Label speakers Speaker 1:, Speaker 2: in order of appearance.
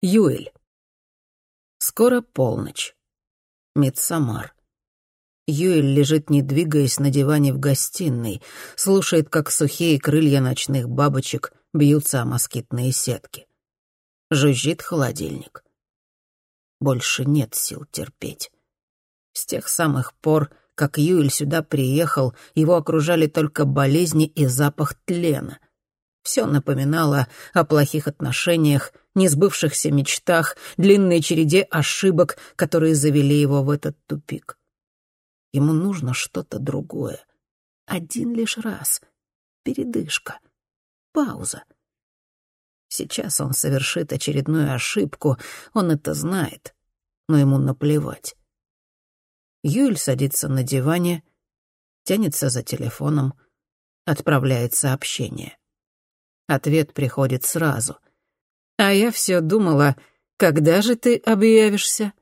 Speaker 1: Юэль. Скоро полночь. Мидсамар. Юэль лежит, не двигаясь, на диване в гостиной, слушает, как сухие крылья ночных бабочек бьются о москитные сетки. Жужжит холодильник. Больше нет сил терпеть. С тех самых пор, как Юэль сюда приехал, его окружали только болезни и запах тлена. Все напоминало о плохих отношениях, несбывшихся мечтах, длинной череде ошибок, которые завели его в этот тупик. Ему нужно что-то другое. Один лишь раз. Передышка. Пауза. Сейчас он совершит очередную ошибку, он это знает, но ему наплевать. Юль садится на диване, тянется за телефоном, отправляет сообщение. Ответ приходит сразу — а я все думала, когда же ты объявишься?